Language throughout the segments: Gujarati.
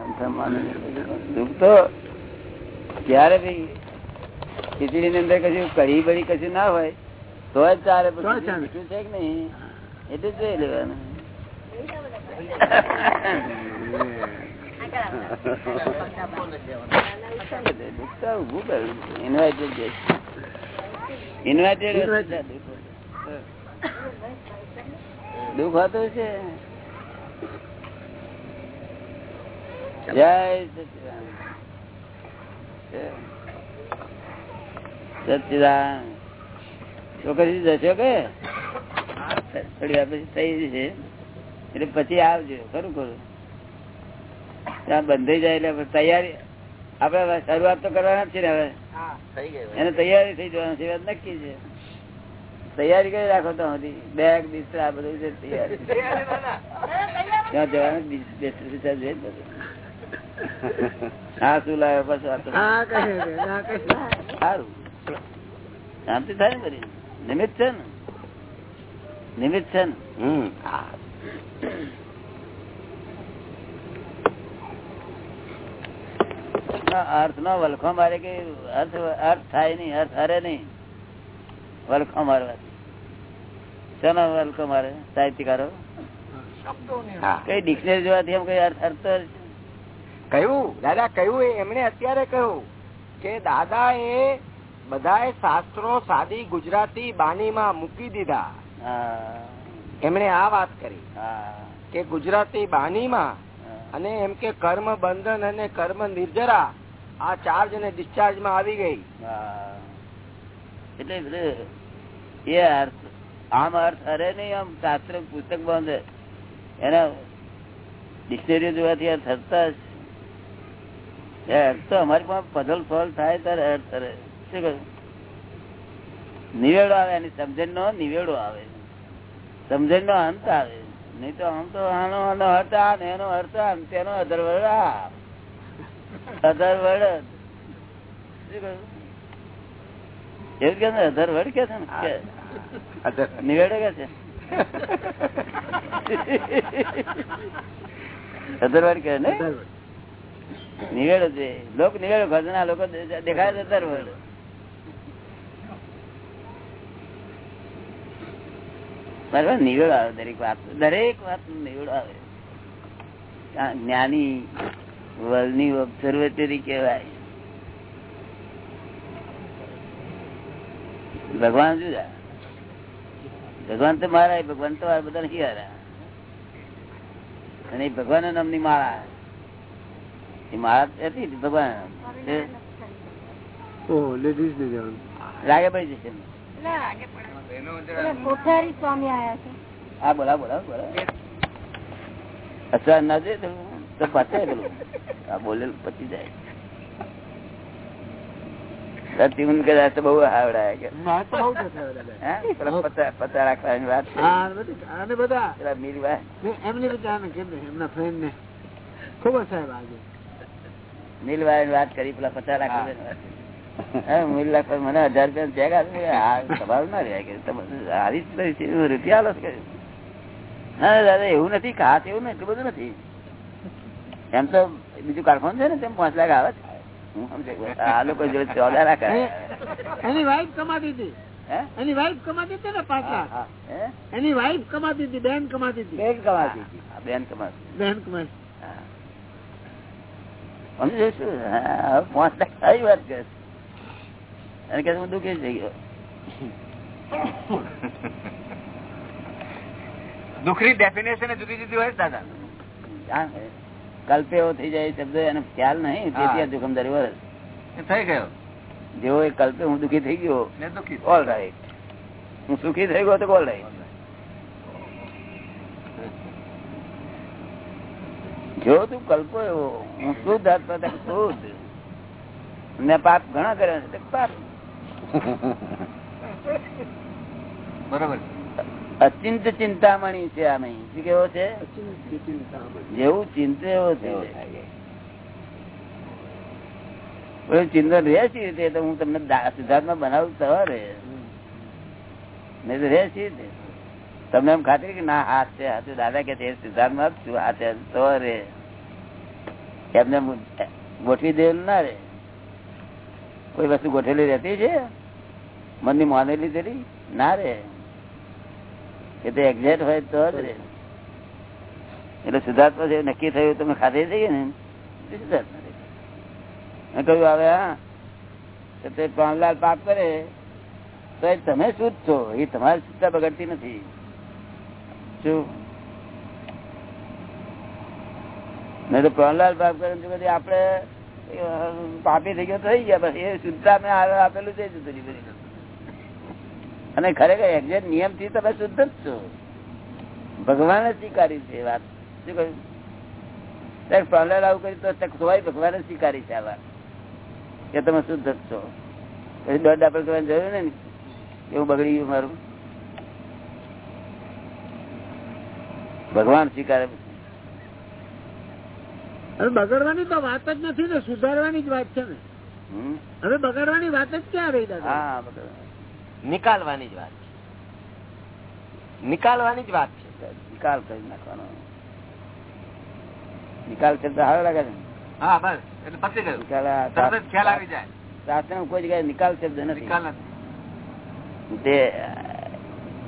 દુઃખ તો ત્યારે ભાઈ ખીચડી ની અંદર કશું કઢી બળી કશું ના હોય તો જ ચાલે. મીઠું છે કે નહીં? એટલે જોઈ લેવાનું. દુઃખ તો ઊભું કરવું ઇન્વાઇટેડ છે ઇન્વાઇટેડ Invited. દુઃખ હોતું છે જય સચિદાન. છોકરી જશો કે? થોડી વાર પછી થઈ જશે એટલે પછી આવજો. ખરું ખરું. ત્યાં બંધાઈ જાય એટલે તૈયારી આપડે શરૂઆત તો કરવાના જ છે ને હવે. એને તૈયારી થઈ જવાનું છે વાત નક્કી છે. તૈયારી કરી રાખો તો બેગ બિસ્તરા આ બધું છે તૈયારી. ત્યાં જવાનું બિસ- બિસ્તરા બિસ્તરા જોઈએ જ બધું. હા શું લાવે છે. સારું. શાંતિ થાય ને બધી? નિમિત્ત છે ને? નિમિત્ત છે ને? અર્થ નો વલખો મારે કે અર્થ અર્થ થાય નહીં અર્થ હરે નહીં. વલખો મારવાથી. શેનો વલખો મારે? સાહિત્યકારો? કઈ ડિક્શનરી જોવાથી એમ કઈ અર્થ અર્થ કહ્યું દાદા કહ્યું એમણે અત્યારે કહ્યું કે દાદા એ બધા શાસ્ત્રો સાદી ગુજરાતી બાણીમાં મૂકી દીધા. એમણે આ વાત કરી કે ગુજરાતી બાણીમાં અને એમ કે કર્મ બંધન અને કર્મ નિર્જરા આ ચાર્જ અને ડિસ્ચાર્જમાં આવી ગઈ. એટલે એ અર્થ આમ અર્થ અરે નહીં આમ શાસ્ત્ર પુસ્તક બંધ. એના ડિક્શનરી જોવાથી અર્થ થતા જ તો અમારી પાસે પધલ ફલ થાય ત્યારે અર્થ અરે શું કહ્યું નિવેડો આવે એની સમજણ નો નિવેડો આવે. સમજણ નો અંત આવે. નહીં તો આમ તો આનો આનો અર્થ આ ને એનો અર્થ આ તેનો અધરવર્ડ આ. શું કહ્યું? એવું કે છે અધરવર્ડ કે છે ને? નિવેડો કે છે? અધરવર્ડ કે ને નિવેડો છે. લોક નિવેડો, ઘરના લોકો દેખાય છે અધરવર્ડ બરાબર નિવેડો આવે દરેક વાત. દરેક વાત નિવેડો આવે. જ્ઞાની વર્લ્ડની ઓબ્ઝર્વેટરી કહેવાય. ભગવાન જુદા ભગવાન તો મારા ભગવાન તો બધા નથી હારા અને ભગવાન નામની માળા. એ હતી ભગવાન. એ ઓહો, ને જવાનું. લાગે જશે કોઠારી સ્વામી આયા છે. હા બોલા બોલા બોલા અસર ના દે તો તો પતે પેલું આ બોલેલું પતી જાય. સતીમન કદાચ તો બહુ આવડાય કે. પતા રાખવાની વાત છે. બધી- એમની બધા કેમ ને, એમના ફ્રેન્ડ ને. ખૂબ જ સાહેબ આજે. નીલભાઈ ની વાત કરી પેલા પચાસ લાખ રૂપિયાની વાત કરી. હા, હું નીલ લાખ મને હજાર રૂપિયા ચેક આપે ના રહ્યા કે તમે આવી જ પરિસ્થિતિ હું રૂપિયા આલો ના દાદા એવું નથી ખાસ એવું એટલું બધું નથી એમ તો બીજું કારખાનું છે ને તેમ પાંચ લાખ આવે છે હું સમજે આ લોકો જોડે ચૌદ લાખ એની વાઈફ કમાતી હતી હે? એની વાઈફ કમાતી હતી ને પાંચ લાખ હા, હે? એની વાઈફ કમાતી હતી બેન કમાતી હતી બેન કમાતી હતી. બેન કમાતી બેન કમાતી. સમજે હા, પાંચ લાખ સારી વાત કરે અને કે હું દુઃખી થઈ ગયો દુઃખની ડેફિનેશન જુદી જુદી હોય દાદા. કલ્પે એવો થઈ જાય શબ્દ એને ખ્યાલ નહીં તેથી આ જોખમદારી વર્ષ થઈ ગયો. જેવો એ કલ્પે હું દુઃખી થઈ ગયો. દુઃખી. ઓલ રાઈટ હું સુખી થઈ ગયો તો ઓલ રાઈટ જો તું કલ્પો એવો હું શુદ્ધ તક શુદ્ધ. મેં પાપ ઘણા કર્યા છે પાપ. બરોબર. અચિંત ચિંતામણી છે આ નહીં શું કેવો છે? જેવું ચિંતે એવો છે. ચિંતન રહે છે. રીતે તો હું તમને સિદ્ધાર્થમાં બનાવું સવારે. નહીં તો રહે છે. તમને એમ ખાતરી કે ના હાથ છે હાથ દાદા કે સિદ્ધાર્થમાં જ છું છે. તો રે. એમને ગોઠવી દેવું ના રે. કોઈ વસ્તુ ગોઠવેલી રહેતી છે? મનની માનેલી તેરી ના રે. એ તો એક્ઝેક્ટ હોય તો જ રે. એટલે સિદ્ધાર્થ પાસે નક્કી થયું તમે ખાતરી થઈ ગઈ ને? સિદ્ધાર્થ મેં કહ્યું, હવે હા. કે તે પ્રાણલાલ પાપ કરે, તો તમે શુદ્ધ છો. એ તમારી શુદ્ધતા બગડતી નથી. શું? તો પ્રહલાદ પાપ કરે આપણે પાપી થઈ ગયો, થઈ ગયા એ શુદ્ધતા મેં આપેલું છે અને ખરેખર એક્ઝેક્ટ નિયમથી તમે શુદ્ધ જ છો. ભગવાને સ્વીકારી છે વાત. શું કહ્યું? પ્રહલાદ આવું કર્યું તો ચકસવાય ભગવાન સ્વીકારી છે આ વાત. કે તમે શુદ્ધ જ છો. પછી દોઢ દાપડ જરૂર ને? એવું બગડી ગયું મારું. ભગવાન સ્વીકારે. હવે બગડવાની તો વાત જ નથી ને સુધારવાની જ વાત છે ને. હવે બગડવાની વાત જ ક્યાં રહી દાદા? નિકાલવાની જ વાત છે. નિકાલવાની જ વાત છે. નિકાલ કરી નાખવાનો. નિકાલ કરતા સારો લાગે છે ને? હા બસ. એટલે પતી ગયું. નિકાલ આ ખ્યાલ આવી જાય. શાસ્ત્રમાં કોઈ જગ્યાએ નિકાલ શબ્દ નથી. તે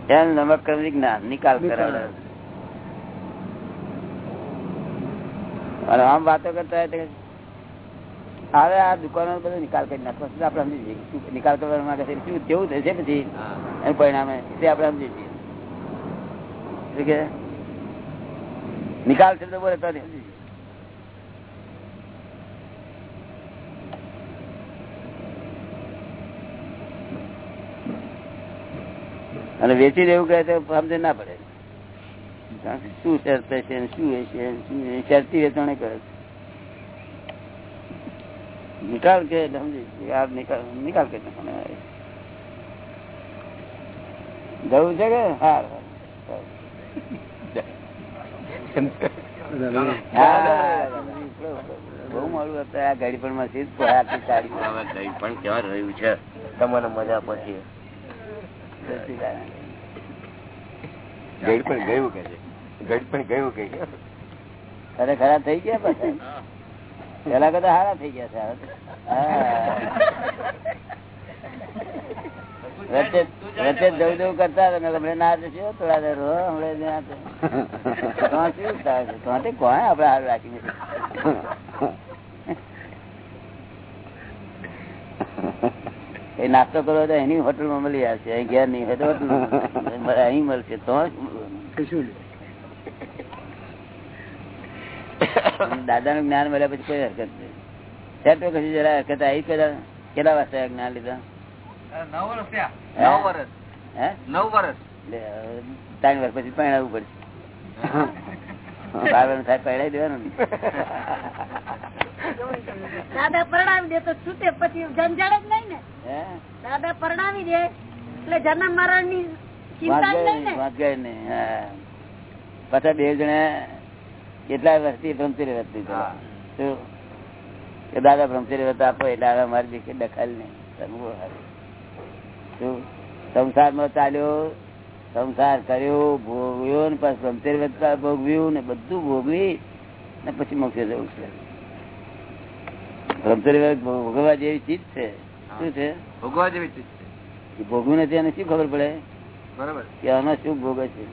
એમ નમક વિજ્ઞાન નિકાલ નિકાલ. અને આમ વાતો કરતા હોય હવે આ દુકાનો બધો નિકાલ કરી નાખવા છે. આપણે સમજી જઈએ? નિકાલ કરવા માંગે છે? શું કેવું થશે પછી? એનું પરિણામે તે આપણે સમજી જઈએ. કે? નિકાલ શબ્દ બોલે તો સમજી અને વેચી દેવું કહે તો સમજ ના પડે. શું શરતે છે શું હશે શરતી વેચાણે કરે. નિકાલ કે સમજી. નિકાલ નિકાલ કે. જવું છે કે? હા બહુ મોડું હતું. આ ગાડી પણ માં સીધ આખી સાડી પણ કેવા રહ્યું છે? તમારે મજા પછી ગઈડ પણ ગયું કે છે? ગઈડ પણ ગયું કે છે? ખરે થઈ ગયા પછી? પેલા કરતા હારા થઈ ગયા છે. વચ્ચે જવું જવું કરતા હમણાં ના જશે થોડા દર હો, હમણાં શું થાય છે? તો તે કોણ આપડે હારું રાખી એ નાસ્તો કરો તો એની હોટલમાં મળી આવશે. અહીં ઘેર નહીં હોય તો હોટલ અહીં મળશે. તો કશું દાદા નું જ્ઞાન મળ્યા પછી કોઈ હરકત નહીં. તો કશું જરા હરકત આવી પેલા કેટલા વર્ષે જ્ઞાન લીધા? નવ વર્ષ? નવ વર્ષ. હે? નવ વર્ષ. ત્રણ વર્ષ પછી પરણાવવું પડશે. દાદા પરણાવી દે તો છૂટે પછી જંજાળ જ નહીં ને દાદા પરણાવી દે એટલે જન્મ મરણની પાછા બે જણા કેટલા વર્ષથી લીધેલા. શું? કે દાદા બ્રહ્મચર્ય વ્રત આપો એટલે હવે મારી દીકરી દખલ નહીં તમે સારું. શું સંસારમાં ચાલ્યો સંસાર કર્યો ભોગવ્યો ને પછી બ્રહ્મચર્ય વધતા ભોગવ્યું ને બધું ભોગવી ને પછી મોક્ષે જવું છે. ભોગવવા જેવી ચીજ છે. શું છે? ભોગવા જેવી ચીજ છે. ભોગવું નથી એને શું ખબર પડે? બરાબર. કે આનો શું ભોગવે છે?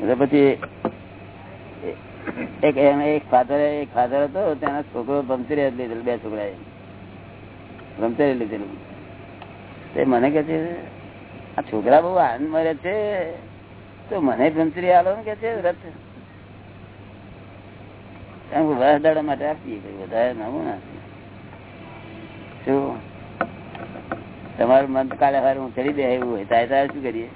એટલે પછી એક એક ફાધર એક ફાધર હતો તેના છોકરો ભમચરી લીધેલું બે છોકરા ભમચરી લીધેલું. તે મને કે છે, આ છોકરા બહુ આનંદ મરે છે. તો મને ભમચરી આલો ને કે છે રથ દાડા માટે આપીએ વધારે નવું નથી શું તમારું મન કાલે હારે હું ચડી દે એવું હોય, તારે તારે શું કરીએ?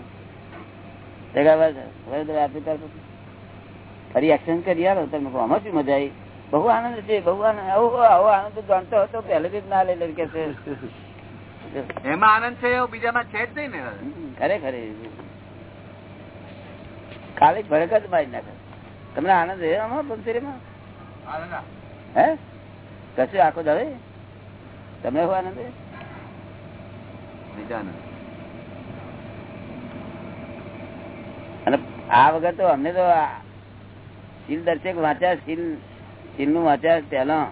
ફરી એક્શન કરી આવો તમે આમાં શું મજા આવી? બહુ આનંદ છે, બહુ આનંદ, આવો આવો આનંદ જાણતો હતો પહેલેથી જ ના લઈ કે છે. એમાં આનંદ છે એવું બીજામાં છે જ નહીં ને ખરેખર ખાલી ફરક જ મારી નાખે. તમને આનંદ છે આમાં પંચરીમાં? હે કશું આખો દવે તમને શું આનંદ અને આ વગર તો અમને તો શીલ દર્શક વાંચ્યા શીલ શીલનું વાંચ્યા પેલા.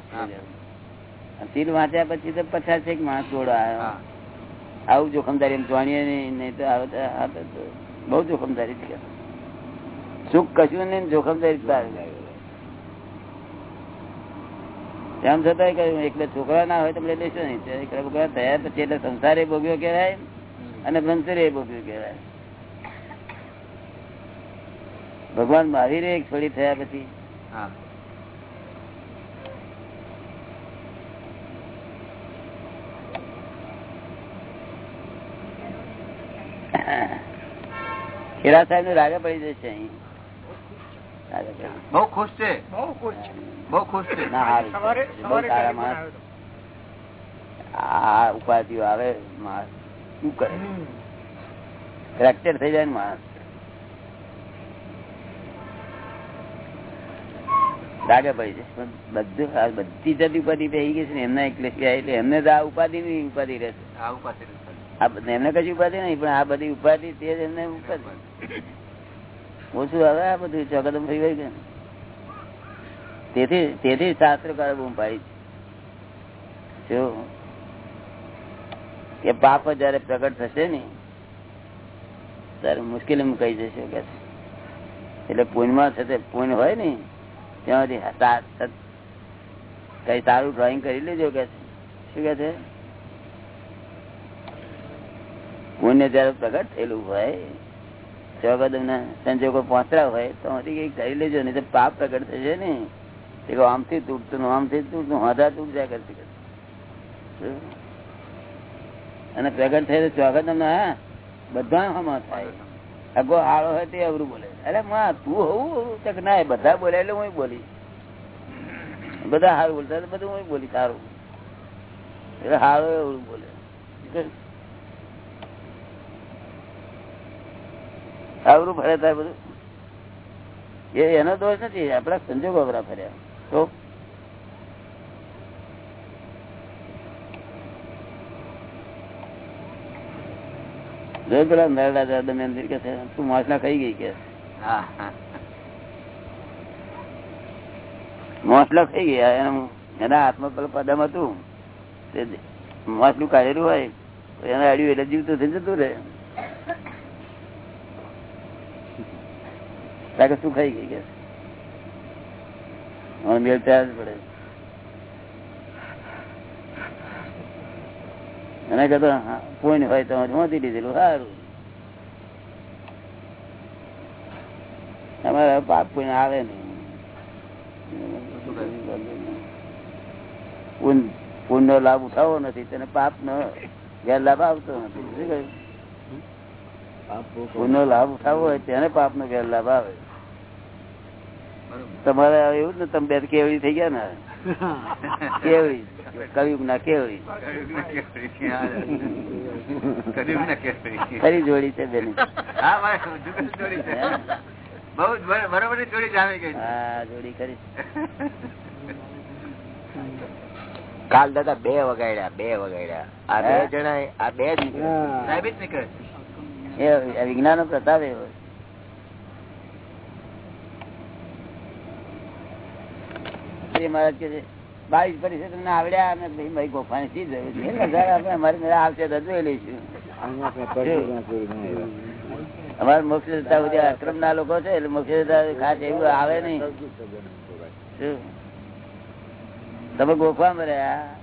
શીલ વાંચ્યા પછી તો પચાસ એક માણસ જોડો આવ્યો. આવું જોખમદારી એમ જાણીએ નહીં તો બહુ જોખમદારી છે સુખ કશું નહીં, જોખમદારી. તેમ છતાં કહ્યું એટલે છોકરા ના હોય તો આપણે લેશો નહીં એકલા છોકરા થયા પછી એટલે સંસારે ભોગ્યો કહેવાય અને બ્રહ્મચર્ય ભોગ્યો કહેવાય ભગવાન મહાવીરે એક છોડી થયા પછી હા. ખેરા સાહેબનું રાગે પડી જશે અહીં. બહુ ખુશ છે? બહુ ખુશ છે. બહુ ખુશ છે? ના હારું બહુ સારા માણસ. આ ઉપાધિઓ આવે માણસ શું કરે? ફ્રેક્ચર થઈ જાય ને માણસ. રાગે પડી છે પણ બધું બધી જતી ઉપાધિ થઈ ગઈ છે ને એમના એટલે એમને તો આ ઉપાધિ ની ઉપાધિ રહેશે. આ બધા- એમને કઈ ઉપાધિ નહીં, પણ આ બધી ઉપાધિ તે જ એમને ઉપાધિ. ઓછું હવે આ બધું ચોકદમ થઈ ગયું. કે તેથી તેથી શાસ્ત્રકાર બૂમ પાડી જો કે પાપ જયારે પ્રગટ થશે ને, ત્યારે મુશ્કેલી કહી જશે કે એટલે પુણ્યમાં છે તે હોય ને ત્યાંથી કઈ સારું ડ્રોઈંગ કરી લેજો કે શું કે છે? પુણ્ય જયારે પ્રગટ થયેલું હોય ના સંજોગો પહોંચતા હોય, તો કરી લેજો તો પાપ પ્રગટ થશે ને તે આમથી તૂટતું આમથી તૂટતું હદા તૂટ જાય કરતી અને પ્રગટ થાય તો ચોગદમ ના બધા થાય. અગો હાળો હોય તે અવરું બોલે અરે, માં, તું હોવું તક ના બધા બોલે એટલે હું બોલી. બધા સારું બોલતા બધું હું બોલી સારું એટલે હાળો એવું બોલે. આવરું ફરે થાય બધું. એ એનો દોષ નથી આપડા સંજોગો બરા ફર્યા. તો? પેલા નરડા દાદા ને કે તું માછલા ખાઈ ગઈ કે. મોસલા થઈ ગયા એના એના હાથમાં પેલું પદમ હતું. તે મોસલું કાઢેલું હોય એના એને અડ્યું એટલે જીવતું થઈ જતું રહે કારણ કે શું ખાઈ ગઈ કે? મેળ ત્યાં જ પડે. અને કહેતો પૂન હોય તો મોતી લીધેલું, સારું. અમારે પાપ પૂન આવે નહીં. પુણ્ય લાભ ઉઠાવો નથી, તેને પાપ નો ગેરલાભ આવતો નથી. શું કહ્યું? પુણ્ય લાભ ઉઠાવવો હોય તેને પાપ નો ગેરલાભ આવે. તમારે એવું જ ને તમે બે કેવડી થઈ ગયા ને? કેવડી? કવિયુગ ના કેવડી. ખરી જોડી છે બેની. હા, બસ, જોડી છે. બહુ જ બર- બરોબરની જોડી જામી ગઈ હા જોડી ખરી. કાલ દાદા બે વગાડ્યા બે વગાડ્યા. આ બે? જણા આ બે જ હા. સાહેબ જ નીકળે છે. એ વિજ્ઞાન પ્રતાપ એવો મહારાજ કે છે બાવીસ પરિષદ તમને આવડ્યા અને ભાઈ ગોફાની શી જરૂર? છે એટલે આપણે અમારી મેળે આવશે તો જોઈ લઈશું. અમારે મોક્ષ જતા બધા આશ્રમ ના લોકો છે એટલે મોક્ષ જતા ખાસ એવું આવે નહીં? તમે ગોફામાં રહ્યા?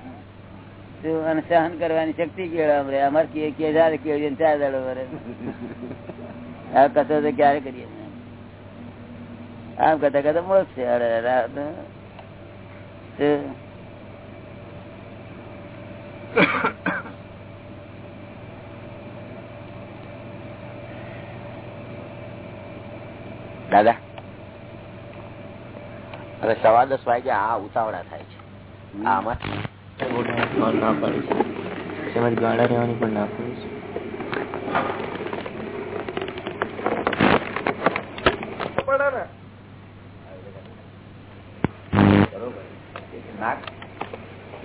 અને સહન કરવાની શક્તિ કેળવે અમારે કે કે જયારે કેળવીએ ચાર દાડો વરે. આ કથો તો ક્યારે કરીએ? આમ કથા કદા મોડો છે. અરે? દાદા હવે સવા દસ વાગે આ ઉતાવળા થાય છે. આમાં ના પાડી છે તેમજ ગાળા રહેવાની પણ ના પાડી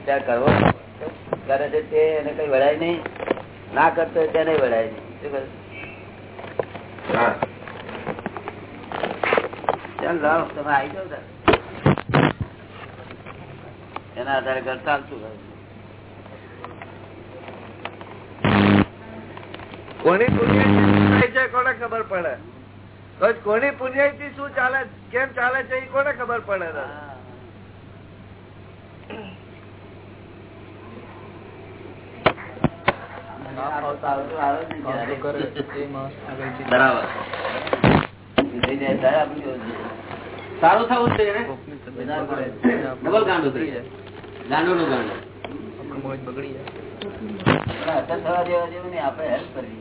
છે કરવો કરે છે તે એને કઈ વળાય નહીં ના કરતો હોય તેને વળાય નહીં ચાલ? લાવો, તમે આવી તારે. એના આધારે ઘર ચાલતું કોની પુણ્યથી છે કોને ખબર પડે? તો કોની પુણ્યથી શું ચાલે કેમ ચાલે છે એ કોને ખબર પડે. સારું થવું છે. ડબલ ગાંડો થઈ જાય. ગાંડો. નું ગાંડો બગડી જાય. આપણે હેલ્પ કરવી.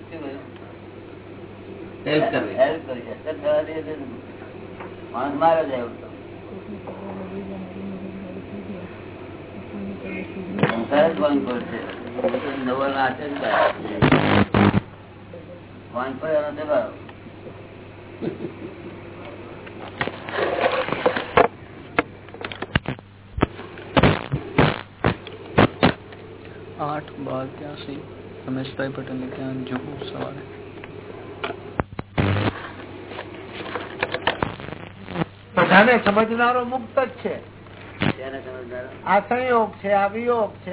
હેલ્પ કરવી. હેલ્પ કરવી. અસર થવા દે માણસ મારે જાય. સંસાર જ વાંધો છે. નવો નાચે જ એનો દબાવ. આઠ બાર ત્યાંસી રમેશભાઈ પટેલ ત્યાં જુહુ સવારે. બધાને સમજનારો મુક્ત જ છે. આ સંયોગ છે આ વિયોગ છે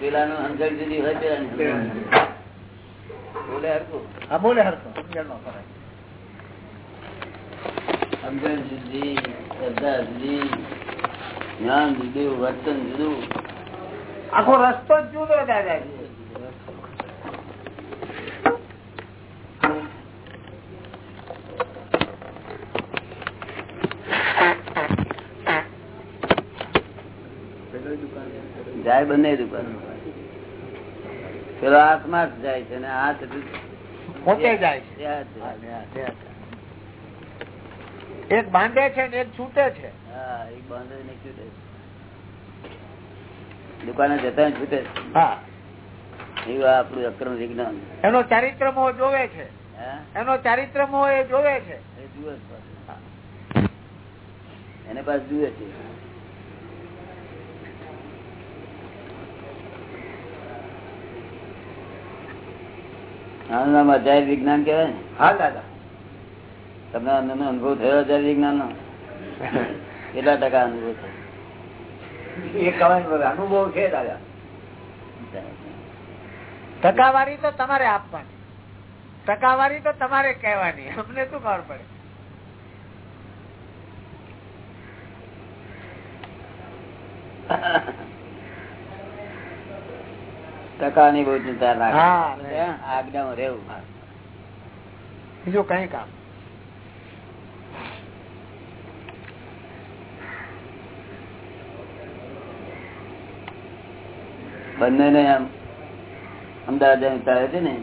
પેલા ને. સમજણ જુદી હોય પેલા બોલે હરખું. હા બોલે હરખો સમજણનો ફરક. સમજણ જુદી, શ્રદ્ધા જુદી, જ્ઞાન જુદું, વર્તન જુદું. આખો રસ્તો જ જુદો દાદાજી જાય બંને દુકાન પેલો હાથમાં જ જાય છે ને હાથ પોતે જાય છે. એક બાંધે છે ને એક છૂટે છે. દુકાને જતા છૂટે. હા એવું આપણું અક્રમ વિજ્ઞાન એનો ચારિત્રમો જોવે છે? એનો ચારિત્રમો એ જોવે છે. એને પાસે જુએ છે આનું નામ અધ્યાય વિજ્ઞાન કેવાય ને? હા દાદા. તમને અનુભવ થયો અધ્યાય વિજ્ઞાન નો કેટલા ટકા અનુભવ થયો? અનુભવ છે દાદા. ટકાવારી તો તમારે આપવાની. ટકાવારી તો તમારે કહેવાની. અમને શું ખબર પડે? ટકા બહુ ચિંતા રાખે ને. રહેવું બીજું કઈ કામ? બંને અમદાવાદ ઉતારે છે ને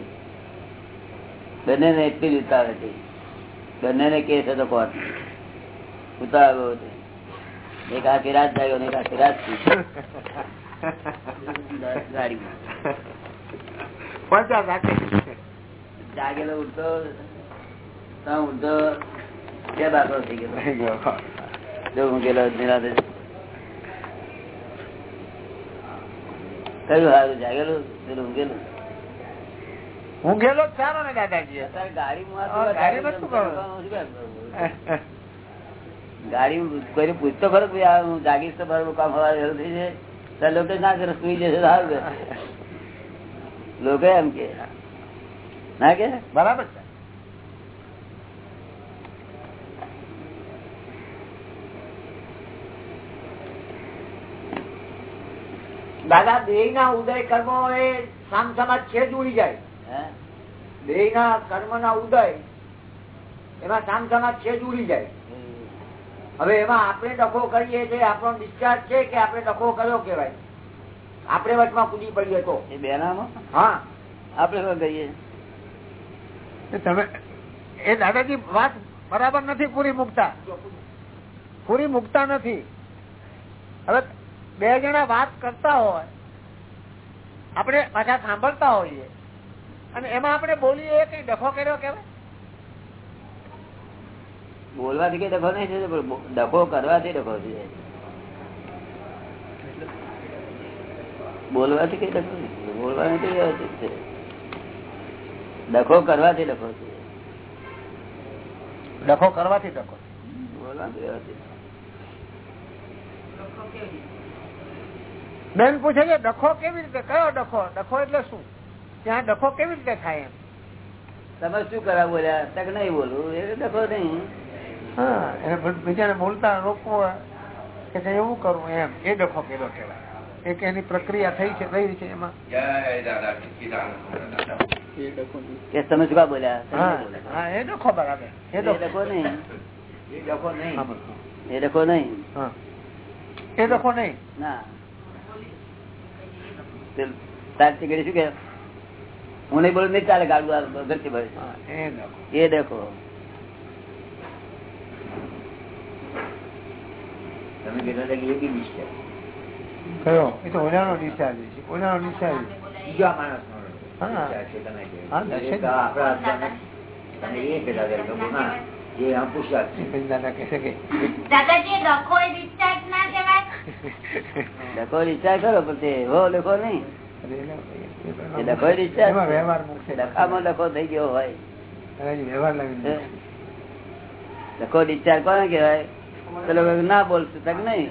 બંને ને એટલી જ ઉતારે છે. બંને ને કેસ હતો કોર્ટ ઉતારો હતો એક આખી રાત જાગ્યો ને એક આખી રાત ગાડીમાં પચાસ રાખે જાગેલો ઉઠતો ત્યાં બે બાકડો થઈ ગયો. જો મૂકેલો નિરાતે. કયું સારું જાગેલું? પેલું ઊંઘેલું હું ગયેલો જ સારો ને દાદાજી. અત્યારે ગાડીમાં હા, ગાડીમાં શું કરવું? ગાડી કોઈ પૂછતો ખરો હું જાગીશ તો બરોબર કામ હવા થઈ જાય. લોકો ના કરે સુઈ જશે સારું લોકો એમ કે. ના કે? બરાબર છે. દાદા દેહ ના ઉદય કર્મો એ સામ સમાજ છે જ ઉડી જાય. હે? દેહ ના કર્મ ના ઉદય એમાં સામ સમાજ છે જ ઉડી જાય. હવે એમાં આપણે ડખો કરીએ છીએ આપણો ડિસ્ચાર્જ છે કે આપણે ડખો કર્યો કેવાય આપણે વચમાં કૂદી પડીએ તો. એ બેનામાં હા. આપણે કહીએ તમે એ દાદાજી વાત બરાબર નથી પૂરી મુકતા. પૂરી મુકતા નથી. હવે બે જણા વાત કરતા હોય આપણે પાછા સાંભળતા હોઈએ. અને એમાં આપણે બોલીએ કઈ ડખો કર્યો કેવાય બોલવાથી કઈ ડખો નહીં થતો પણ ડખો કરવાથી ડખો થઈ જાય. બોલવાથી કઈ ડખો નહીં બોલવાનું તો વ્યવસ્થિત છે ડખો કરવાથી ડખો છે ડખો કરવાથી ડખો બોલવાનું વ્યવસ્થિત બેન પૂછે છે ડખો કેવી રીતે કયો ડખો? ડખો એટલે શું? ત્યાં ડખો કેવી રીતે થાય એમ? તમે શું કરવા બોલ્યા? તક નહીં બોલવું એ ડખો નહીં. હા એને બીજાને બોલતા રોકવો કે એવું કરવું એમ એ ડખો કેલો કહેવાય. એક એની પ્રક્રિયા થઈ છે કઈ છે એમાં. કે તમે શું બોલ્યા? હા એ ડખો બરાબર. એ એ ડખો નહીં. હા, એ ડખો નહીં. હા. એ ડખો નહીં. ના. તે તાર શું કે? હું નહીં બોલું નહીં ચાલે ગાડું ઘરથી ભરે એ ડખો. તમે કેટલા ટકા યોગી બીજ છે કયો? એ તો ઓલાનો ડિસ્ચાર્જ છે. ઓલાનો ડિસ્ચાર્જ બીજા માણસ ડખો થઈ ગયો હોય. લખો ડિસ્ચાર્જ કોને કહેવાય? પેલો ના બોલશું તક નહીં.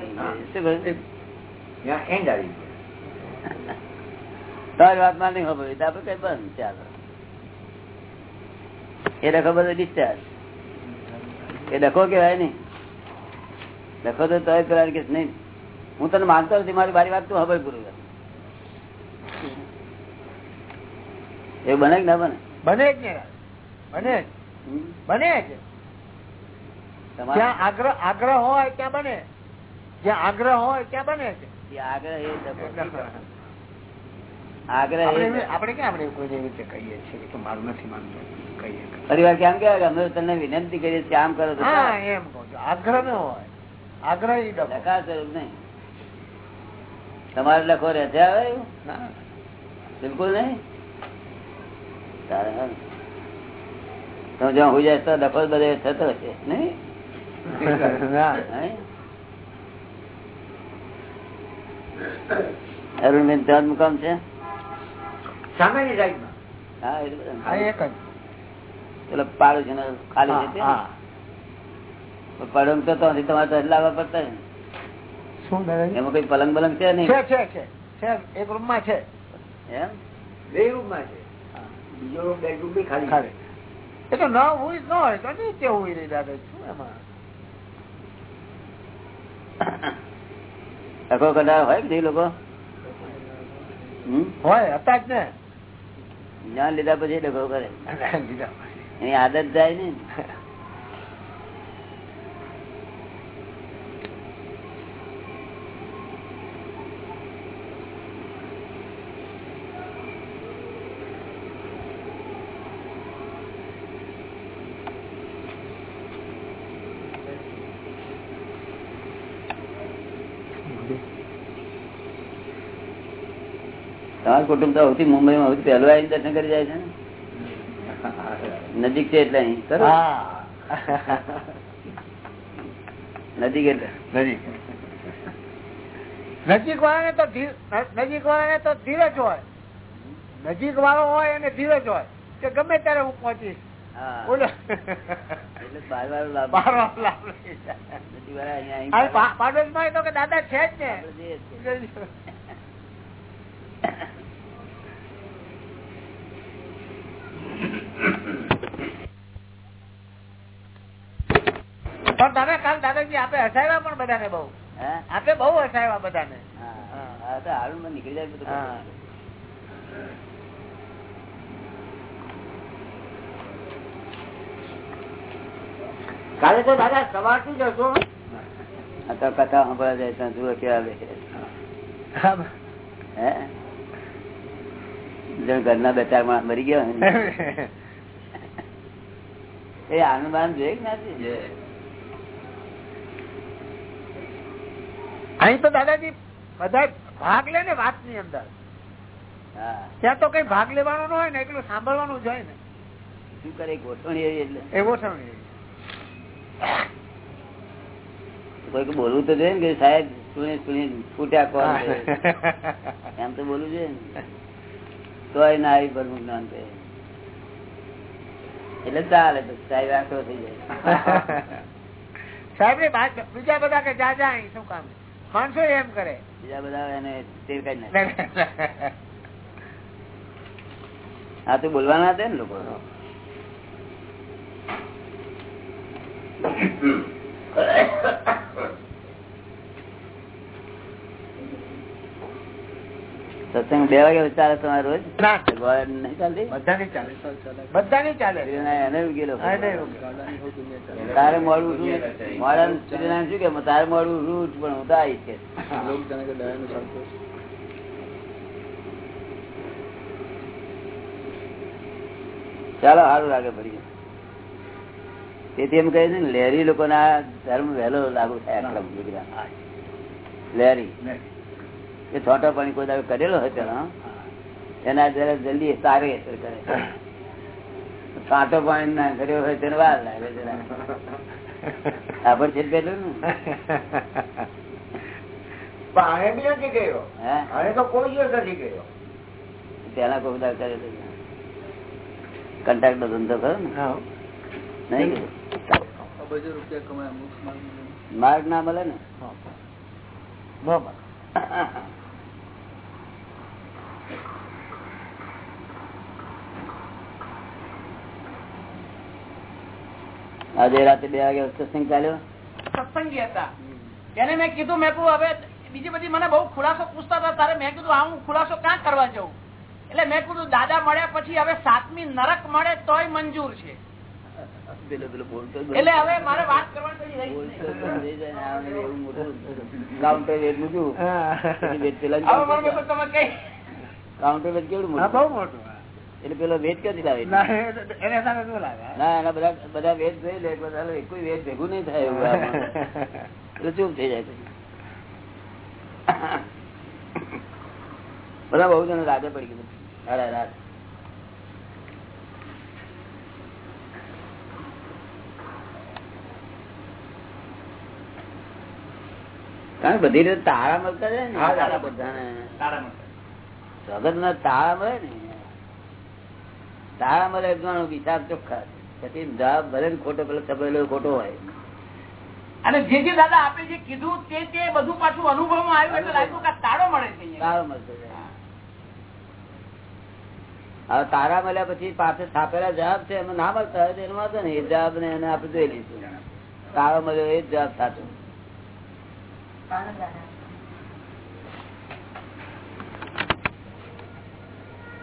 તારી વાતમાં નહીં ખબર આપડે કઈ બંધ ચાલો. એ ડખો બધો ડિસ્ચાર્જ એ ડખો કેવાય નઈ ડખો તો તોય પેલા કે નહીં. હું તને માનતો નથી મારી મારી વાત તું ખબર પૂરું. એવું બને કે ના બને? બને જ ને. બને જ. બને જ. જ્યાં આગ્રહ આગ્રહ હોય ત્યાં બને. જ્યાં આગ્રહ હોય ત્યાં બને છે. આગ્રહ આગ્રહ આપણે ક્યાં આપણે કોઈ એવી રીતે કહીએ છીએ કે મારું નથી માનતો? કહીએ પરિવાર કેમ કે અમે તમને વિનંતી કરીએ છીએ આમ કરો એમ કહું છું. આગ્રહ ન હોય. આગ્રહ ડખા. સ્વરૂપ નહીં. તમારે લખો રહે છે હવે એવું? ના. બિલકુલ નહીં? હા. તમે જ્યાં હોય જાય તો લખો બધે થતો હશે નહીં? અરુણબેન ત્યાં જ મુકામ છે? સામેની હા એટલે બધા. આ એક જ. પેલો પાડો છે ખાલી છે તે પલંગ તો તો તમારે તો લાવવા પડતા ને. એમાં કઈ પલંગ બલંગ છે નહીં? છે છે છે. છે એક રૂમમાં છે. એમ? બે રૂમમાં છે. બીજો રૂમ બેડરૂમ બી ખાલી છે. ખાલી. એ તો ન હોય ન હોય તો નીચે હોય રહી દાદા શું એમાં? ડખો કઢાર હોય કે લોકો? હોય હતા જ ને. જ્ઞાન લીધા પછી ડખો કરે. એની આદત જાય ને. તમારું કુટુંબ તો સૌથી મુંબઈ માં સૌથી આવીને દર્શન કરી જાય છે ને? નજીક છે એટલે અહીં? નજીક એટલે. નજીક. નજીક વાળાને તો નજીક વાળાને તો ધીરજ હોય. નજીક વાળો હોય એને ધીરજ હોય. કે ગમે ત્યારે હું પહોંચીશ. દાદા છે જ બાર વાર લાભ બાર વાર લાભ લઈ જાય. નજીક વાળા અહીંયા આવીને આ પા- પાડોશમાં એ તો કે દાદા છે જ ને આપણે જઈએ જ છીએ. પણ તમે કાલ દાદાજી આપે હસાવ્યા પણ બધાને બહુ. આપે બહુ હસાવ્યા બધાને. નીકળી જાય બધું. કાલે તો દાદા સવારથી જ હશો. તો કથા સાંભળવા જાય ત્યાં જુઓ કેવા બેસે ઘરના બે ચાર માણસ મરી ગયા એ આનંદ જોઈએ કે નથી અહીં તો દાદાજી બધા ભાગ લે ને વાતની અંદર ત્યાં તો કઈ ભાગ લેવાનો ન હોય ને એટલું સાંભળવાનું જ હોય ને. શું કરે ગોઠવણી એટલે? એ ગોઠવણી કોઈક બોલવું તો જોઈએ ને કે સાહેબ સુણી સુણી ફૂટ્યા કોણ એમ તો બોલવું છે ને. તોય ના આવી બ્રહ્મ જ્ઞાન કહે. એટલે ચાલે સાહેબ આખો થઈ જાય. સાહેબ ને બીજા બધા કે જા જા શું કામ માણસો એમ કરે બીજા બધા એને તેર કાઢી નાખે. આ તો બોલવાના હતા ને લોકો સત્સંગ બે વાગે ચાલે તમારે રોજ. તારે મળવું ઉઠવું મોડા સૂર્યનારાયણ શું કે? તારે મોડું ઉઠવું પણ હું તો આવી છે. ચાલો સારું લાગે ફરી તેથી એમ કહે છે ને લહેરી લોકો ના ધર્મ વહેલો લાગુ થાય લહેરી એ છોટો પાણી કોઈ દાવે કરેલો હોય તેનો એના જરા જલ્દી સારી અસર કરે. સાટો પાણી ના કર્યો હોય તેને વાર લાગે જરા છે પેલું ને? નથી ગયો હે આને તો કોઈ દિવસ નથી ગયો પેલા કોઈ દાડો કરેલો કંટાક્ટ નો ધંધો કરો ને નહીં માર્ગ ના મળે ને બરાબર આજે રાતે બે વાગે સત્સંગ ચાલ્યો? સત્સંગી હતા. એને મેં કીધું મેં કહું હવે બીજી બધી મને બહુ ખુલાસો પૂછતા હતા તારે. મેં કીધું આ હું ખુલાસો ક્યાં કરવા જવું એટલે મેં કીધું દાદા મળ્યા પછી હવે સાતમી નરક મળે તોય મંજૂર છે. એટલે હવે મારે વાત કરવાની કાઉન્ટર વેટ કેવડું હા બહુ મોટું મોટું. એટલે પેલો વેદ ક્યાંથી લાવે ના, એને બધા બધા વેદ જોઈ લે બધા કોઈ વેદ ભેગું નહીં થાય એવું એટલે ચૂપ થઈ જાય બધા બહુ જણ રાગે પડી ગયું. અરે રાત. કારણ બધી રીતે તારા મળતા જાય ને તારા બધાને. તારા. જગત ના તાળા મળે ને. તાળા મળે ગણો હિસાબ ચોખ્ખા પછી ભલે ખોટો પેલો છપેલો ખોટો હોય. અને જે જે દાદા આપણે જે કીધું તે તે બધું પાછું અનુભવમાં આવ્યું એટલે લાગ્યું કે આ મળે છે અહીંયા. મળતો હવે તારા મળ્યા પછી પાસે છાપેલા જવાબ છે એમાં ના મળતા હોય તો એનો વાંધો નહીં. એ જવાબ ને એને આપણે જોઈ લઈશું. તારો મળ્યો એ જ જવાબ સાચો.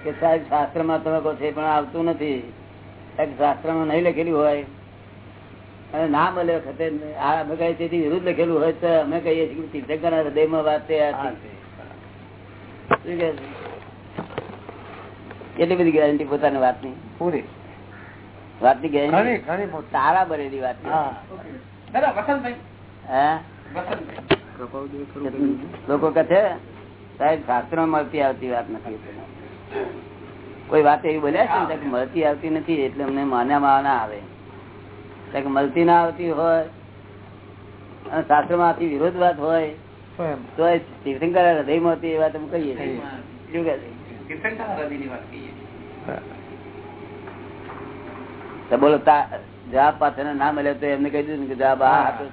કે સાહેબ શાસ્ત્રમાં તમે કહો છો પણ આવતું નથી. શાસ્ત્રમાં નહીં લખેલું હોય. અને ના મળે વખતે આ અમે કહીએ તેથી વિરુદ્ધ લખેલું હોય તો અમે કહીએ છીએ કે તીર્થંકર હૃદયમાં વાત તે આ છે. શું કહે છે? કેટલી બધી ગેરંટી પોતાની વાતની પૂરી વાતની ગેરંટી તારા ભરેલી વાત લોકો કહે છે સાહેબ શાસ્ત્ર મળતી આવતી વાત નથી. કોઈ વાત એવી બોલ્યા છે ને મળતી આવતી નથી એટલે અમને માન્યામાં ના આવે. મળતી ના આવતી હોય અને શાસ્ત્રમાંથી વિરોધ વાત હોય તો તીર્થંકર હૃદયમાં હતી એ વાત અમે કહીએ બોલો તા- જવાબ પાછળ ના મળ્યો તો એમને કહી દીધું કે જવાબ આ હતો.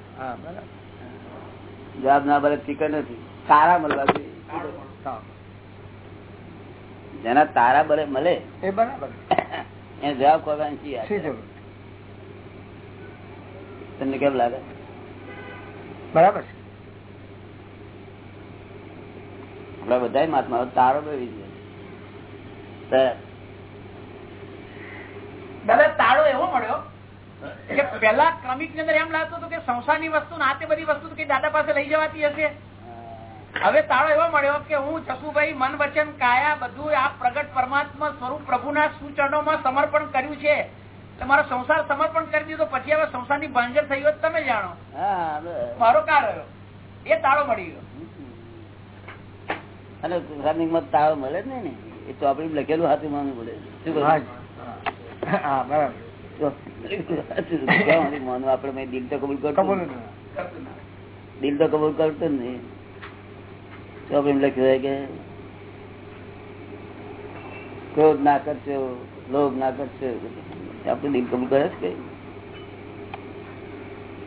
જવાબ ના મળે ફિકર નથી. સારા મળવા જોઈએ. જેના તારા બરે મળે. એ બરાબર. એને જવાબ? જરૂર? તમને કેમ લાગે? બરાબર આપડા બધા મહાત્મા તારો બળી છે દાદા તાળો એવો મળ્યો કે પેલા ક્રમિકની અંદર એમ લાગતું હતું કે સંસારની વસ્તુ ને આ બધી વસ્તુ કે દાદા પાસે લઈ જવાતી હશે. હવે તાળો એવો મળ્યો કે હું જસુભાઈ મન વચન કાયા બધું આ પ્રગટ પરમાત્મા સ્વરૂપ પ્રભુના સુચરણોમાં સમર્પણ કર્યું છે. મારો સંસાર સમર્પણ કરી દીધો પછી હવે સંસારની ભાંજર થઈ હોય તમે જાણો. મારો કાર રહ્યો. એ તાળો મળી ગયો. અને રનિંગમાં તાળો મળે જ ને. એ ચોપડી લખેલું હાથું માનું બોલે શું કહું? હા હા બરાબર. માનવું? મેં દિલ તો કબૂલ કરતું. દિલ તો કબૂલ કરતો જ નહીં. ચોપડી લખ્યું હોય કે ક્રોધ ના કરશો લોભ ના કરશો આપણું દિલ કબૂલ કરે છે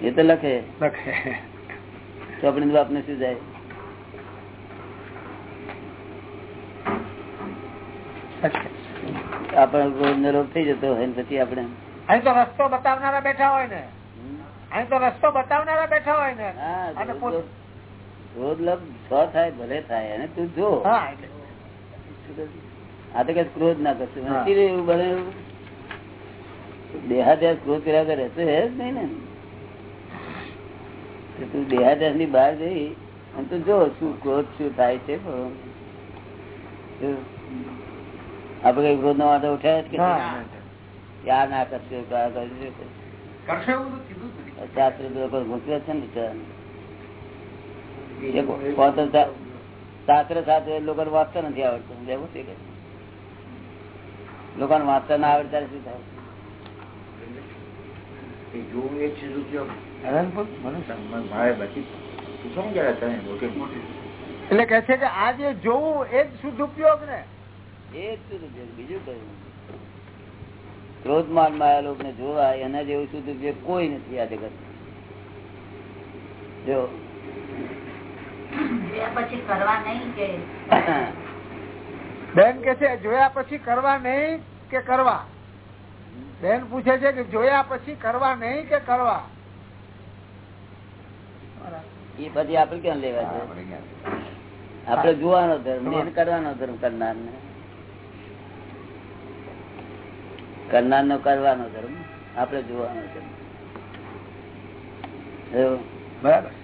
એ તો લખે. લખે. ચોપડી આપને શું જાય? આપણે રોગ ને થઈ જતો હોય પછી આપણે અહીં તો રસ્તો બતાવનારા બેઠા હોય ને. અહીં તો રસ્તો બતાવનારા બેઠા હોય ને. ક્રોધ લોભ- છ થાય ભલે થાય અને તું જો. આ તો કઈ ક્રોધ ના કરશું. નથી એવું બને દેહાદ્યાસ ક્રોધ કર્યા કરે તો હે જ નહીં ને. તું દેહાદ્યાસની બહાર જઈ અને તું જો શું ક્રોધ શું થાય છે આપડે કઈ ક્રોધ નો વાંધો ઉઠાય કે ક્યાં આ ના કરશે ક્યાં કરશે. કરશો એવું કીધું શાસ્ત્ર લોકો મૂક્યો છે ને શાસ્ત્ર સાથે લોકો વાંચતા નથી આવડતું. એવું છે કે લોકોને વાંચતા ના આવડે ત્યારે શું થાય? એટલે કે છે કે આ જે જોવું એ જ શુદ્ધ ઉપયોગ ને? એ જ શુદ્ધ ઉપયોગ. બીજું કયું ક્રોધમાનમાં લોકો ને જોવા એના જેવું શુદ્ધ ઉપયોગ કોઈ નથી આ જગત જો જોયા પછી કરવા નહીં કે બેન કે છે જોયા પછી કરવા નહીં કે કરવા? બેન પૂછે છે કે જોયા પછી કરવા નહીં કે કરવા? એ પછી આપડે ક્યાં લેવા છે? આપડે જોવાનો ધર્મ કરવાનો ધર્મ કરનાર ને કરનાર નો કરવાનો ધર્મ આપડે જોવાનો ધર્મ. બરાબર.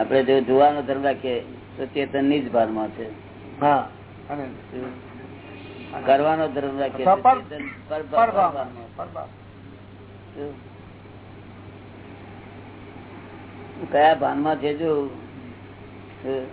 આપડે જો જોવાનો ધર્મ રાખીએ તો ચેતનની જ ભાનમાં છે. કરવાનો ધર્મ રાખીએ કયા ભાનમાં છે જો શું?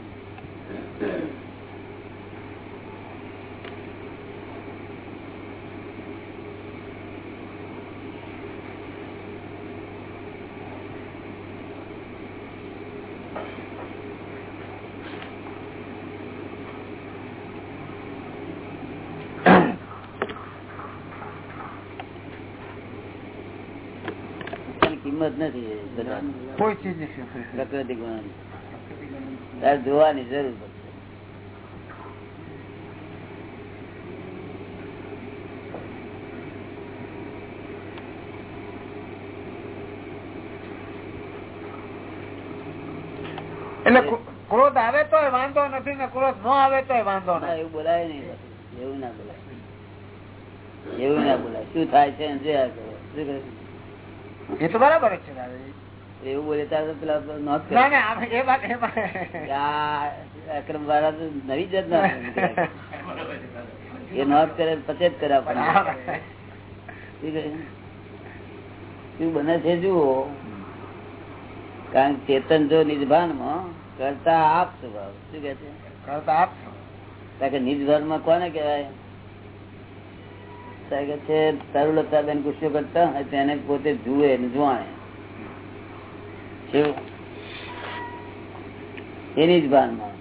એની કિંમત નથી કોઈ ચીજ પ્રકૃતિ ગુણ તારે જોવાની જરૂર પડશે. એટલે ક્રો- ક્રોધ આવે તો વાંધો નથી ને ક્રોધ ન આવે તો વાંધો ના, એવું બોલાય નહીં એવું ના બોલાય. એવું ના બોલાય. શું થાય છે. શું કરે? એ તો બરાબર છે એવું બોલે પેલા નોંધ અક્રમ વાળા તો નવી જાત ના એ નોંધ કરે પછી જ કરે આપણને શું બને છે જુઓ. કારણ ચેતન જો નિજભાનમાં કરતા આપ સ્વભાવ. શું કે છે? કરતા આપશો કારણ કે નિજભાનમાં કોને કહેવાય? કારણ કે છે તરુલતા બેન ગુસ્સો કરતા હોય તેને પોતે જુએ જોવાણે એની જ ભાનમાં.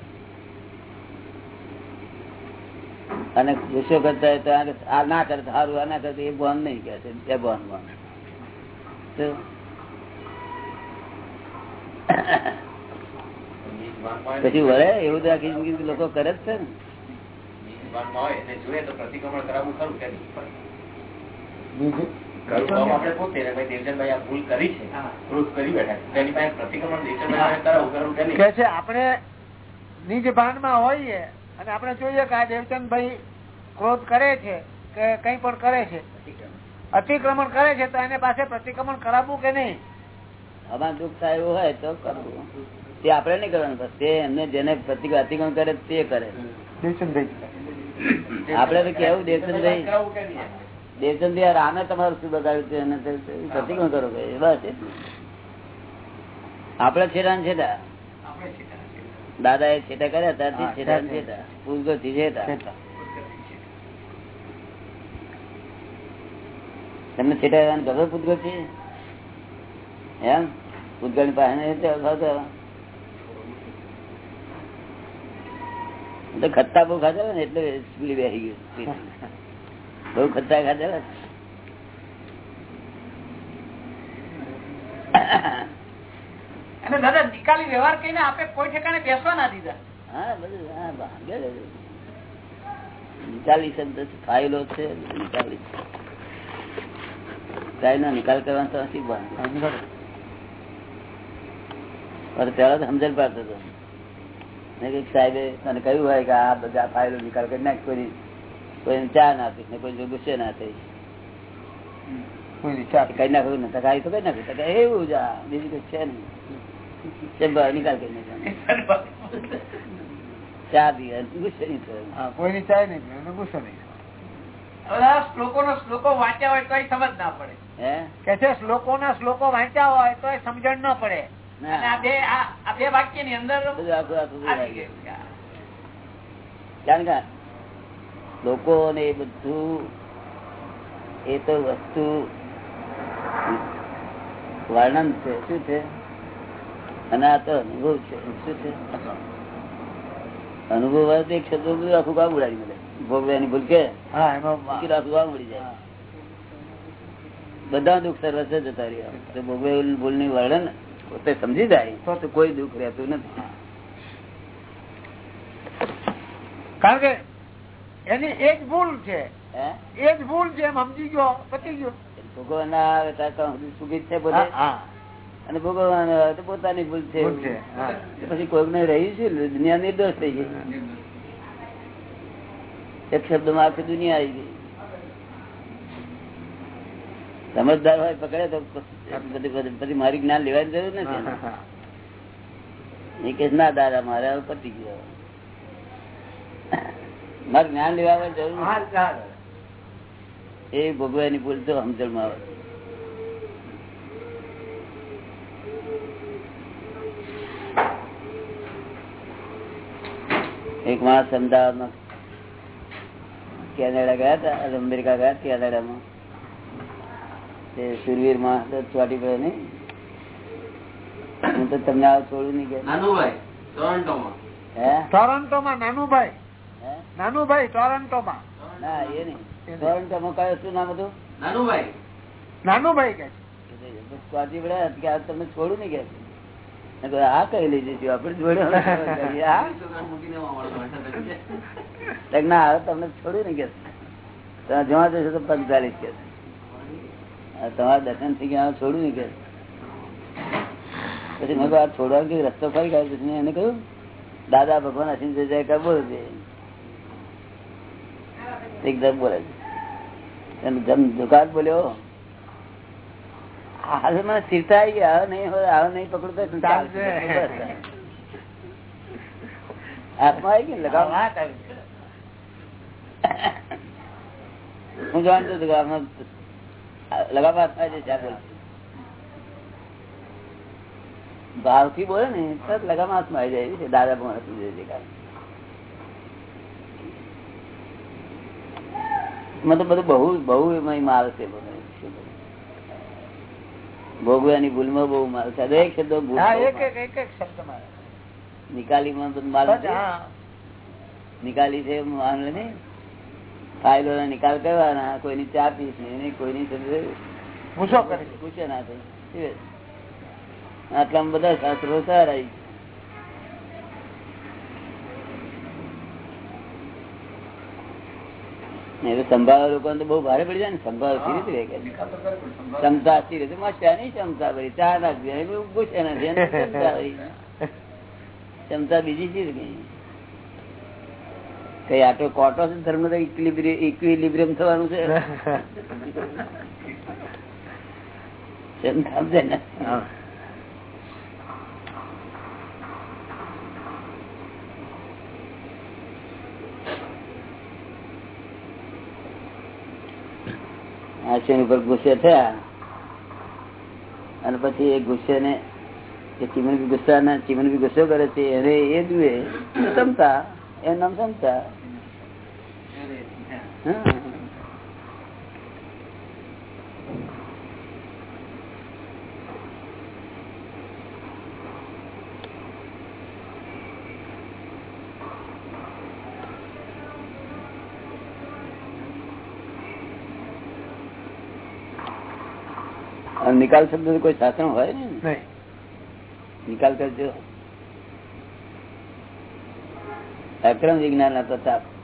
અને ગુસ્સો કરતા હોય તો આ ના કરે તો સારું આ ના કરતા એ ભાન નહીં કે છે એ ભાનમાં? પછી વળે એવું તો આખી જિંદગી લોકો કરે જ છે ને. જીવનમાં હોય એને જોઈએ તો પ્રતિક્રમણ કરાવવું ખરું કે નહીં? બીજું? ખરું તો આપણે પોતે? ને ભાઈ દેવચંદભાઈ આ ભૂલ કરી છે ક્રોધ કરી બેઠા છે. તેની પાસે પ્રતિક્રમણ દેવચંદભાઈ કરાવવું ખરું કે નહીં? કે છે આપણે નિજ ભાનમાં હોઈએ અને આપણે જોઈએ કે આ દેવચંદભાઈ ક્રોધ કરે છે કે કઈ પણ કરે છે. અતિક્રમણ કરે છે તો એને પાસે પ્રતિક્રમણ કરાવવું કે નહીં? આમાં દુઃખ થાય એવું હોય તો કરવું. તે આપણે નહીં કરવાનું તે એમને જેને પ્રતિક્રમણ અતિક્રમણ કરે તે કરે. દેવચંદભાઈ આપણે તો કેવું દેવચંદભાઈ? કરાવવું કે નહીં? દેવચંદ તમારું શું બગાડ્યું છે? પ્રતિક્રમણ કરો કે બસ આપડે છેડા. ને છેડા દાદા એ છેટા કર્યા ત્યારથી. છેડા. છેટા ને. છેટા પૂછગો થી છેટા તમને છેટા ગભર પૂતગલ છે એમ? ની પાસે નહીં છે અથવા તો તો ખત્તા બહુ ખાધેલા ને એટલે સ્પીડ બેસી ગયું. બહુ ખત્તા ખાધેલા. અને દાદા નિકાલી વ્યવહાર કહીને આપણે કોઈ ઠેકાણે બેસવા ના દીધા. હા બધું હા નિકાલી શબ્દ છે, ફાઇલો છે નિકાલી કાંઈ ના નિકાલ કરવાનો નથી પેલા તો સમજણ પાડતો હતો. સાહેબે તને કહ્યું હોય કે આ બધા ફાઇલો નિકાલ કરી નાખ કોઈ કોઈ ચા ના આપીશ ને કોઈ ગુસ્સે ના થઈશ કઈ નાખ્યું ને તકાઈ તો કઈ નાખ્યું એવું જ આ બીજું કઈ છે નહીં. નિકાલ કરી નાખ્યો ચા પી ગુસ્સે નહીં થયો. કોઈની ચાય નહીં ગુસ્સો નહીં શ્લોકો નો શ્લોકો વાંચ્યા હોય તો સમજ ના પડે. કે શ્લોકો ના શ્લોકો વાંચ્યા હોય તો સમજણ ના પડે. લોકો ને બધું એ તો વસ્તુ વર્ણન છે. શું છે? અને આ તો અનુભવ છે. શું છે? અનુભવ એક શબ્દ બધું આખું કામ ઉડાડી મળે ભોગવ્યાની ભૂલ કે? હા એમાં આખું કામ ઉડી જાય. બધા દુઃખ સર્વસ્વ જતા રહ્યા. તો ભૂલની વર્ણન પોતે સમજી જાય તો કોઈ દુઃખ રહેતું નથી. કારણ કે એની એ જ ભૂલ છે. એ જ ભૂલ છે એમ સમજી ગયો પતી ગયો. ભગવાન આવે ત્યાં તો સુખી જ છે પોતે હા, હા. અને ભગવાન પોતાની ભૂલ છે. પછી કોઈક ને રહી છે દુનિયા નિર્દોષ થઈ ગઈ. એક શબ્દમાં આખી દુનિયા આવી ગઈ. સમજદાર હોય પકડે તો પછી મારી જ્ઞાન લેવાની જરૂર નથી કે ના દાદા મારે પતી ગયો મારે જ્ઞાન લેવા જરૂર. એ ભોગવાની ભૂલ તો સમજણમાં આવે. એક માણસ અમદાવાદમાં કેનેડા ગયા હતા અમેરિકા ગયા કેનેડામાં તે સુરવીરમાં ચોટી પડે નઈ હું તો તમને આવું છોડું નહીં કે. નાનુભાઈ ટોરન્ટોમાં. હે? ટોરન્ટોમાં નાનુભાઈ. હે? નાનુભાઈ ટોરન્ટોમાં. ના એ નહીં. ટોરન્ટોમાં કયો શું નામ હતું? નાનુભાઈ. નાનુભાઈ કે છે. પડ્યા કે આ તમને છોડું નહીં કે. મેં આ કઈ લઈ જઈશું જોડે ના કે. જવા જશો તો પંચાલીસ કે. તમારા દર્શન થઈ ગયા હવે છોડું નહીં કે? પછી મેં કહ્યું, આ છોડવા કે રસ્તો ફરી ગયો પછી મેં એને કહ્યું દાદા ભગવાન અસીમ જય જયકાર બોલે છે. એકદમ બોલે છે. અને જમ દુકાન બોલ્યો હાલ મને સ્થિરતા આવી ગઈ હવે નહીં હવે હવે નહીં પકડું તો ચાલશે? ચાલશે. હાથમાં આવી ગઈ ને લગામ વાત આવી. હું જાણતો હતો હાથમાં છે ચા બોલશે બોલે ને તરત લગામ હાથમાં આવી જાય છે દાદા પણ હતું જે કારણ મને તો બધું બહુ બહુ એમાં માલ છે ભોગવાની? ભૂલમાં બહુ માલ છે. દરેક શબ્દ બહુ એક માલ. છે. નિકાલી છે માલ નહીં. ફાઇલો ના નિકાલ કરવાના કોઈની ચા પીશ નહીં કોઈની ની ગુસ્સો કરી. પૂછે ના થઈ આટલામાં બધા શાસ્ત્રો સારા સંભાળવા લોકો તો બહુ ભારે પડી જાય ને સંભાળ કેવી રીતે? ક્ષમતા સી રીતે મસ્યા નહીં ક્ષમતા ભરી ચા નાખી ક્ષમતા ભરી. ક્ષમતા બીજી ચીજ કઈ કઈ આટલો કોટો છે ધર્મ તો ઇક્વિલિબ્રિયમ થવાનું છે સમજે ને હા. ઉપર ગુસ્સે થયા અને પછી એ ગુસ્સે ને એ ચીમન બી ગુસ્સા ના ચીમન બી ગુસ્સો કરે છે એને એ જુએ સમતા એનું નામ. અને નિકાલ શબ્દ કોઈ શાસ્ત્ર હોય ને? નિકાલ કરજો. અક્રમ વિજ્ઞાન ના પ્રતાપ.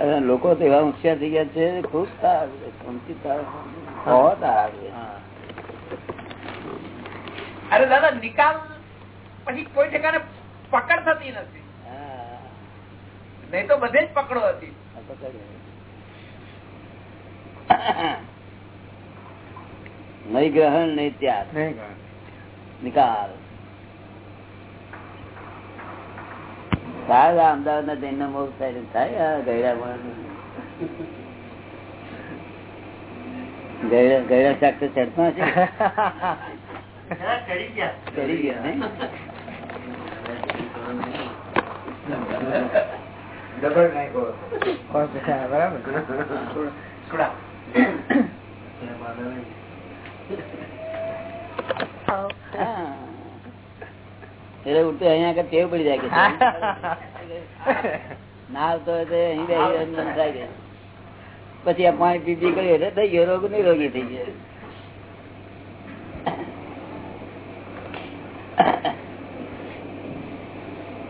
લોકો તો એવા હોશિયાર થઈ ગયા છે છે. અરે દાદા નિકાલ પછી કોઈ ઠેકાને પકડ થતી નથી. નહીં તો બધે જ પકડો હતી. નહીં ગ્રહણ નહીં ત્યાગ. નિકાલ. સારા અમદાવાદ ના જૈન થાય છે. થાય ગયડા ગયડા શાક તો ચડતા છે ચડી ગયા. બરાબર. એટલે ઉડતું અહીંયા આગળ ટેવ પડી જાય કે ના આવતો અહીં થાય છે. પછી આ પાણી પી પી કર્યું એટલે થઈ ગયો રોગ નિરોગી થઈ ગયો.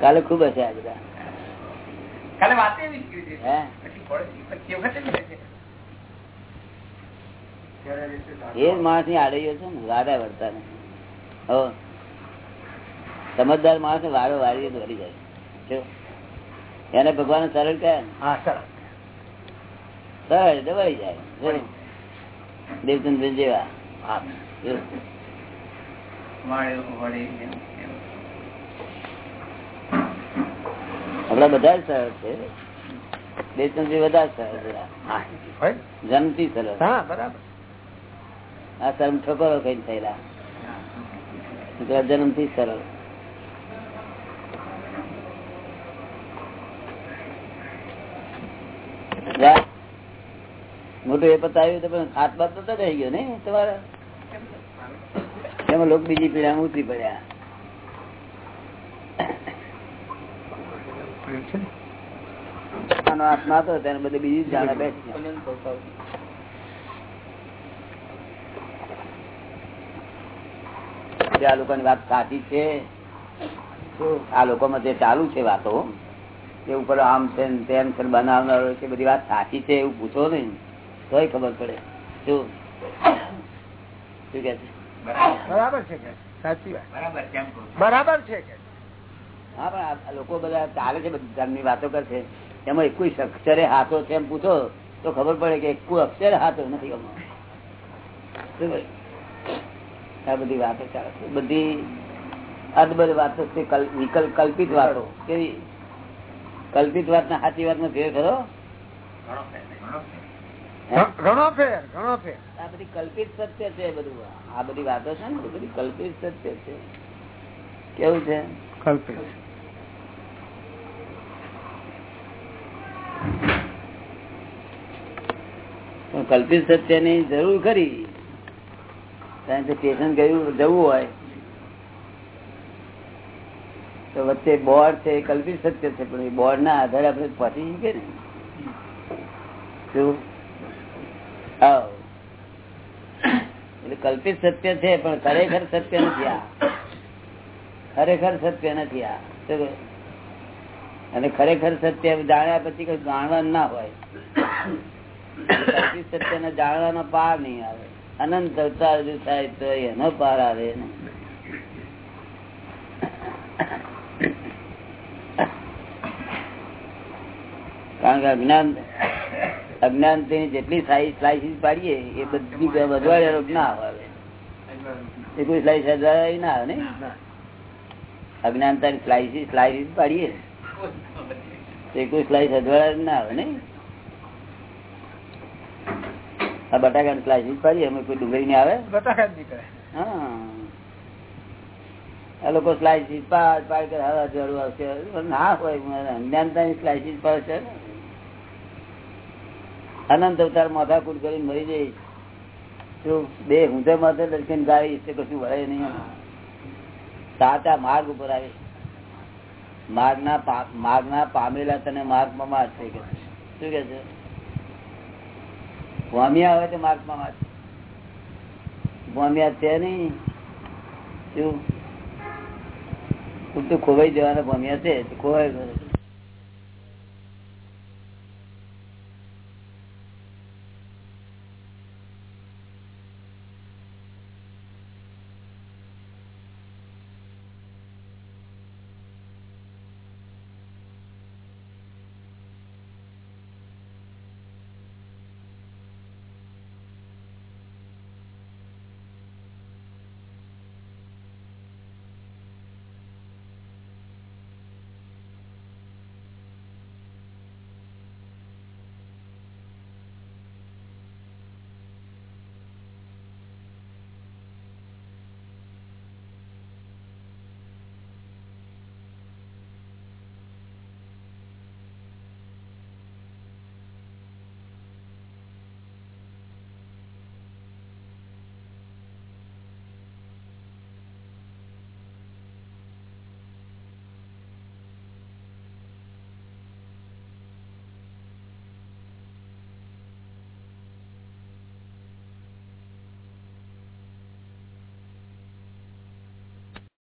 કાલે ખૂબ હશે આ બધા. કાલે વાત. એ માણસની આડે છે ને લાડા વળતા ને હો. સમજદાર માણસ વારો વારી દોરી જાય. એને ભગવાન સરળ સરસ સરળ. એટલે જાય. દેવચંદ્ર જેવા. આપડા બધા જ સરળ છે. દેવચંદ્રજી બધા જ સરળ જન્મથી સરળ. હા બરાબર. આ શરમ ઠોકરો કઈ થયેલા. જન્મથી સરળ જા. મોટું એ પતાવ્યું તો પણ હાથ બાદ તો રહી ગયો ને તમારા? એમાં લોકો બીજી પીડા ઉતરી પડ્યા. બીજી જાણે બેસી આ વાત સાચી છે, આ લોકોમાં જે ચાલુ છે વાતો, એ ઉપર આમ છે તેમ છે બનાવનારો છે બધી વાત સાચી છે એવું પૂછો ને તોય ખબર પડે. શું શું કે છે? બરાબર છે કે? સાચી વાત. બરાબર છે એમ કહું છું. બરાબર છે કે? હા પણ લોકો બધા ચાલે છે બધી વાતો કરશે. એમાં એક અક્ષરે હાથો છે એમ પૂછો તો ખબર પડે કે એક અક્ષરે હાથો નથી આ બધી વાતો ચાલે છે. બધી અદબદ વાતો છે કલ- કલ્પિત વાતો. કેવી? કલ્પિત વાત ના સાચી વાત નો ફેર ખરો ઘણો ફેર ઘણો ફેર. આ બધી કલ્પિત સત્ય છે બધું. આ બધી વાતો છે ને બધી કલ્પિત સત્ય છે. કેવું છે? કલ્પિત. પણ કલ્પિત સત્યની જરૂર ખરી. કારણ કે સ્ટેશન ગયું જવું હોય. તો વચ્ચે બોર્ડ છે એ કલ્પિત સત્ય છે પણ એ બોર્ડ ના આધારે આપણે પહોંચી શકીએ ને? શું. એટલે કલ્પિત સત્ય છે, પણ ખરેખર સત્ય નથી આ. ખરેખર સત્ય નથી આ. અને ખરેખર સત્ય જાણ્યા પછી કઈ જાણવા ના હોય. કલ્પિત સત્યને જાણવાનો પાર નહીં આવે. અનંત અવતાર થાય તો એનો પાર આવે ને. કારણ કે અજ્ઞાન અજ્ઞાનથી જેટલી સ્લાઇસીસ પાડીએ એ બધી વધવાડે ના આવે. એ કોઈ સ્લાઇસ વધવાડે ના આવે ને? અજ્ઞાનતા સ્લાઇસીસ સ્લાઇસીસ પાડીએ. એ કોઈ સ્લાઇસ અજવાળા ના આવે ને? આ બટાકા સ્લાઇસીસ પાડીએ અમે કોઈ ડુંગળી ની આવે? બટાકા નીકળે. હા. આ લોકો સ્લાઇસીસ પાડ પાડ કરે હવા જરૂર આવશે. ના હોય અજ્ઞાનતા ની સ્લાઇસીસ પડશે. અનંત અવતાર માથાકૂટ કરીને મરી જઈશ શું બે ઊંધે માથે દર્શન ગાઈશ તે કશું વળે નહીં સાચા માર્ગ ઉપર આવે માર્ગ ના પામેલા તને માર્ગમાં છે. કે શું કે છે? ભોમિયા હોય તો માર્ગમાં ભોમિયા છે નઈ શું? ખોવાઈ જવાના ભોમિયા છે ખોવાઈ ગયો